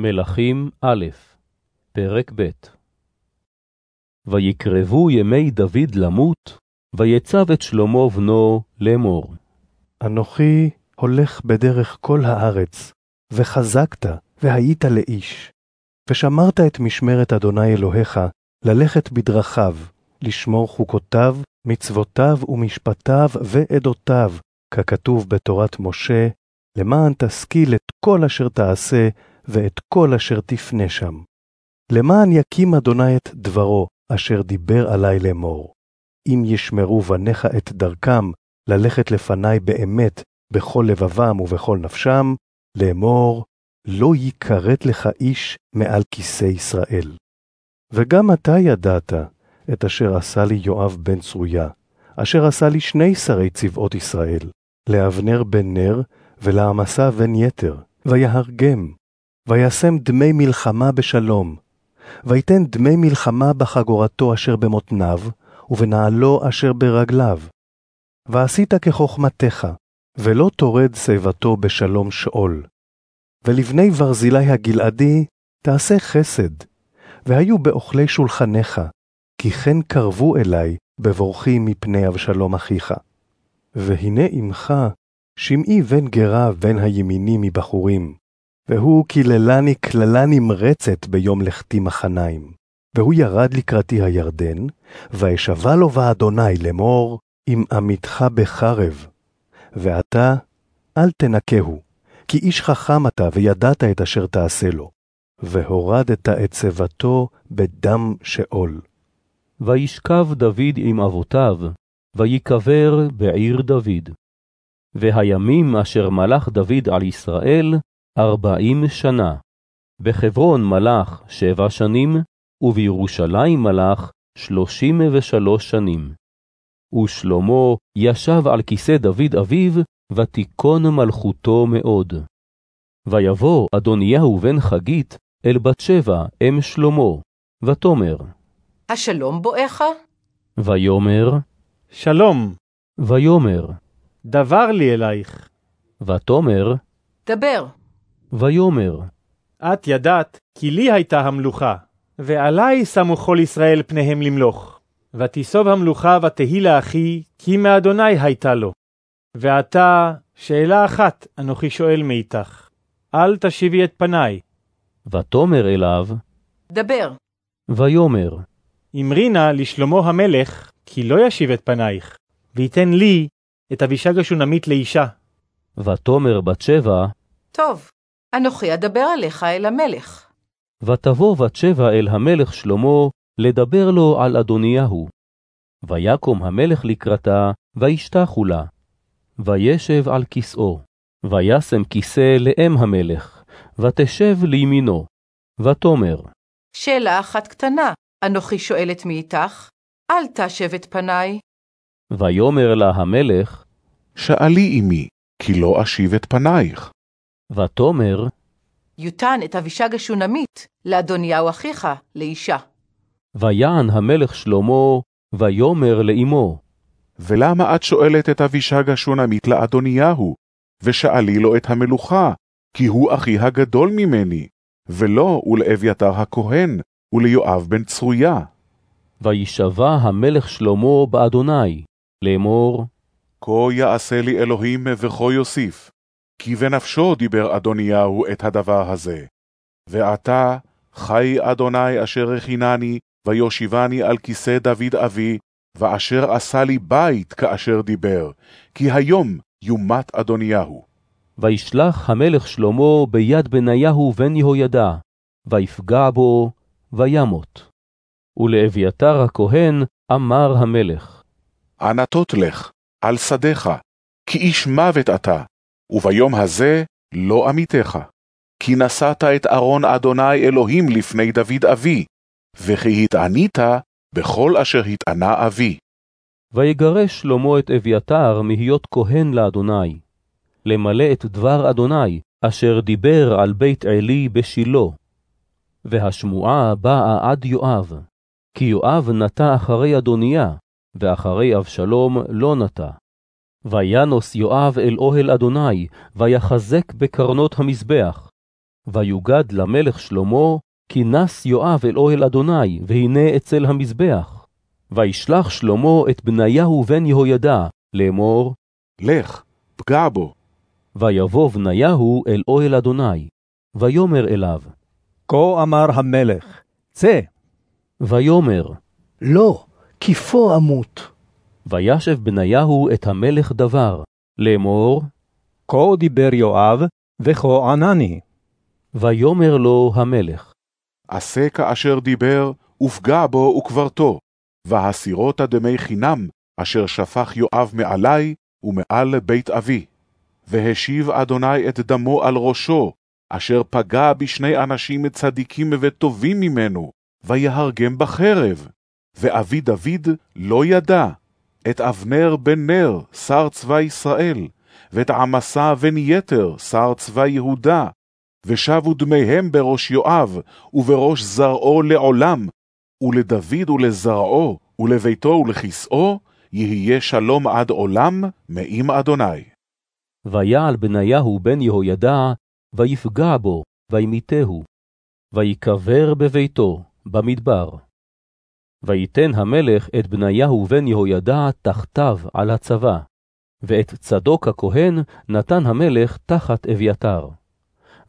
מלכים א', פרק ב' ויקרבו ימי דוד למות, ויצב את שלמה בנו לאמור. אנוכי הולך בדרך כל הארץ, וחזקת, והיית לאיש. ושמרת את משמרת אדוני אלוהיך, ללכת בדרכיו, לשמור חוקותיו, מצוותיו ומשפטיו ועדותיו, ככתוב בתורת משה, למען תשכיל את כל אשר תעשה, ואת כל אשר תפנה שם. למען יקים אדוני את דברו, אשר דיבר עלי לאמור. אם ישמרו בניך את דרכם, ללכת לפני באמת, בכל לבבם ובכל נפשם, לאמור, לא יכרת לך איש מעל כיסא ישראל. וגם אתה ידעת את אשר עשה לי יואב בן צרויה, אשר עשה לי שני שרי צבאות ישראל, לאבנר בן נר ולעמסה בן יתר, ויהרגם, וישם דמי מלחמה בשלום, ויתן דמי מלחמה בחגורתו אשר במותניו, ובנעלו אשר ברגליו. ועשית כחוכמתך, ולא תורד שיבתו בשלום שאול. ולבני ברזילי הגלעדי תעשה חסד, והיו באוכלי שולחניך, כי כן קרבו אלי בבורחי מפני אבשלום אחיך. והנה עמך שמעי בן גרה בן הימיני מבחורים, והוא קיללני קללה נמרצת ביום לכתי מחניים. והוא ירד לקראתי הירדן, ואשבע לו באדוני לאמור, אם עמיתך בחרב. ועתה, אל תנקהו, כי איש חכם אתה וידעת את אשר תעשה לו, והורדת את שיבתו בדם שאול. וישכב דוד עם אבותיו, ויקבר בעיר דוד. והימים אשר מלך דוד על ישראל, ארבעים שנה. בחברון מלך שבע שנים, ובירושלים מלך שלושים ושלוש שנים. ושלמה ישב על כיסא דוד אביו, ותיכון מלכותו מאוד. ויבוא אדוניהו בן חגית אל בת שבע אם שלמה, ותאמר, השלום בואך? ויאמר, שלום, ויאמר, דבר לי אלייך. ותאמר, דבר. ויאמר, את ידעת כי לי הייתה המלוכה, ועלי שמו כל ישראל פניהם למלוך. ותיסוב המלוכה ותהי לאחי, כי מאדוני הייתה לו. ועתה, שאלה אחת אנוכי שואל מאיתך, אל תשיבי את פניי. ותאמר אליו, דבר. ויאמר, אמרי נא לשלמה המלך, כי לא ישיב את פנייך, ויתן לי את אבישג השונמית לאישה. ותאמר בת שבע, טוב, אנוכי אדבר עליך אל המלך. ותבוא בת שבע אל המלך שלמה, לדבר לו על אדוניהו. ויקום המלך לקראתה, וישתחו לה. וישב על כסאו, וישם כיסא לאם המלך, ותשב לימינו. ותאמר, שאלה אחת קטנה, אנוכי שואלת מאיתך, אל תשב את פניי. ויאמר לה המלך, שאלי אמי, כי לא אשיב את פנייך. ותאמר, יותן את אבישג השונמית לאדוניהו אחיך, לאישה. ויען המלך שלמה, ויאמר לאמו, ולמה את שואלת את אבישג השונמית לאדוניהו, ושאלי לו את המלוכה, כי הוא אחי הגדול ממני, ולא ולאביתר הכהן, וליואב בן צרויה. וישבע המלך שלמה באדוני, לאמור, כה יעשה לי אלוהים וכה יוסיף, כי בנפשו דיבר אדוניהו את הדבר הזה. ועתה, חי אדוני אשר הכינני, ויושיבני על כיסא דוד אבי, ואשר עשה לי בית כאשר דיבר, כי היום יומת אדוניהו. וישלח המלך שלמה ביד בניהו בן יהוידע, ויפגע בו, וימות. ולאביתר הכהן אמר המלך, ענתות לך, על שדיך, כי איש מוות אתה, וביום הזה לא עמיתך. כי נשאת את ארון אדוני אלוהים לפני דוד אבי, וכי התענית בכל אשר התענה אבי. ויגרש שלמה את אביתר מהיות כהן לאדוני, למלא את דבר אדוני, אשר דיבר על בית עלי בשילה. והשמועה באה עד יואב, כי יואב נטה אחרי אדוניה, ואחרי אבשלום לא נטה. וינוס יואב אל אוהל אדוני, ויחזק בקרנות המזבח. ויוגד למלך שלמה, כי נס יואב אל אוהל אדוני, והנה אצל המזבח. וישלח שלמה את בניהו בן יהוידע, לאמור, לך, פגע בו. ויבוא בניהו אל אוהל אדוני, ויאמר אליו, כה אמר המלך, צא. ויאמר, לא, כי פה אמות. וישב בניהו את המלך דבר, לאמור, כה דיבר יואב, וכה ענני. ויאמר לו המלך, עשה כאשר דיבר, ופגע בו וקברתו, והסירות דמי חינם, אשר שפך יואב מעלי ומעל בית אבי. והשיב אדוני את דמו על ראשו, אשר פגע בשני אנשים צדיקים וטובים ממנו, ויהרגם בחרב. ואבי דוד לא ידע את אבנר בן נר, שר צבא ישראל, ואת עמסה בן יתר, שר צבא יהודה, ושבו דמיהם בראש יואב, ובראש זרעו לעולם, ולדוד ולזרעו, ולביתו ולכסאו, יהיה שלום עד עולם, מעם אדוני. ויעל בניהו בן יהוידע, ויפגע בו, וימיתהו, ויקבר בביתו, במדבר. ויתן המלך את בניהו בן יהוידע תחתיו על הצבא, ואת צדוק הכהן נתן המלך תחת אביתר.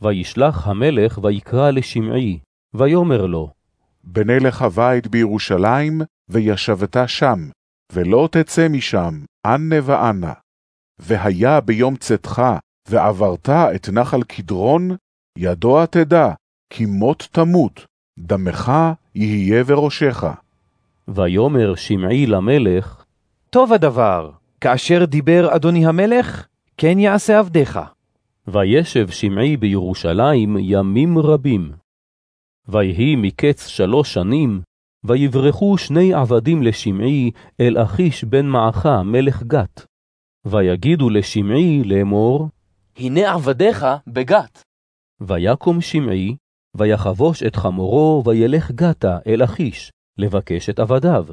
וישלח המלך ויקרא לשמעי, ויאמר לו, בנה לך בית בירושלים, וישבת שם, ולא תצא משם, אנה ואנה. והיה ביום צאתך, ועברת את נחל קדרון, ידוע תדע, כי מות תמות, דמך יהיה בראשך. ויאמר שמעי למלך, טוב הדבר, כאשר דיבר אדוני המלך, כן יעשה עבדיך. וישב שמעי בירושלים ימים רבים. ויהי מקץ שלוש שנים, ויברחו שני עבדים לשמעי אל אחיש בן מעכה מלך גת. ויגידו לשמעי לאמור, הנה עבדיך בגת. ויקום שמעי, ויחבוש את חמורו, וילך גתה אל אחיש, לבקש את עבדיו.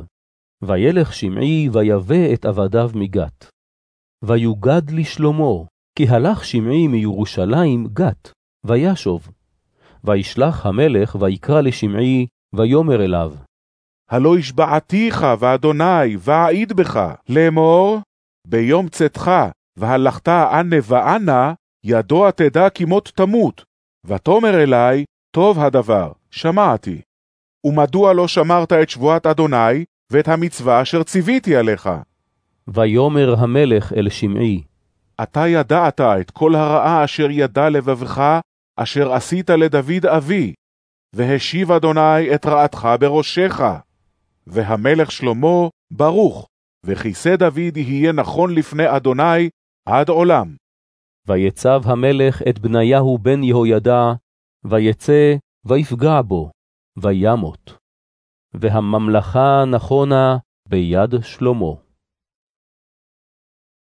וילך שמעי, ויבא את עבדיו מגת. ויוגד לשלמה, כי הלך שמעי מירושלים גת, וישוב. וישלח המלך, ויקרא לשמעי, ויאמר אליו, הלא השבעתיך ואדוני, ואעיד בך, לאמור, ביום צאתך, והלכת אנה ואנה, ידוע תדע כי מות תמות. ותאמר אלי, טוב הדבר, שמעתי. ומדוע לא שמרת את שבועת אדוני, ואת המצווה אשר ציוויתי עליך? ויאמר המלך אל שמעי, אתה ידעת את כל הרעה אשר ידע לבבך, אשר עשית לדוד אבי, והשיב אדוני את רעתך בראשך. והמלך שלמה ברוך, וכיסא דוד יהיה נכון לפני אדוני עד עולם. ויצב המלך את בניהו בן יהוידע, ויצא, ויפגע בו, וימות. והממלכה נכונה ביד שלמה.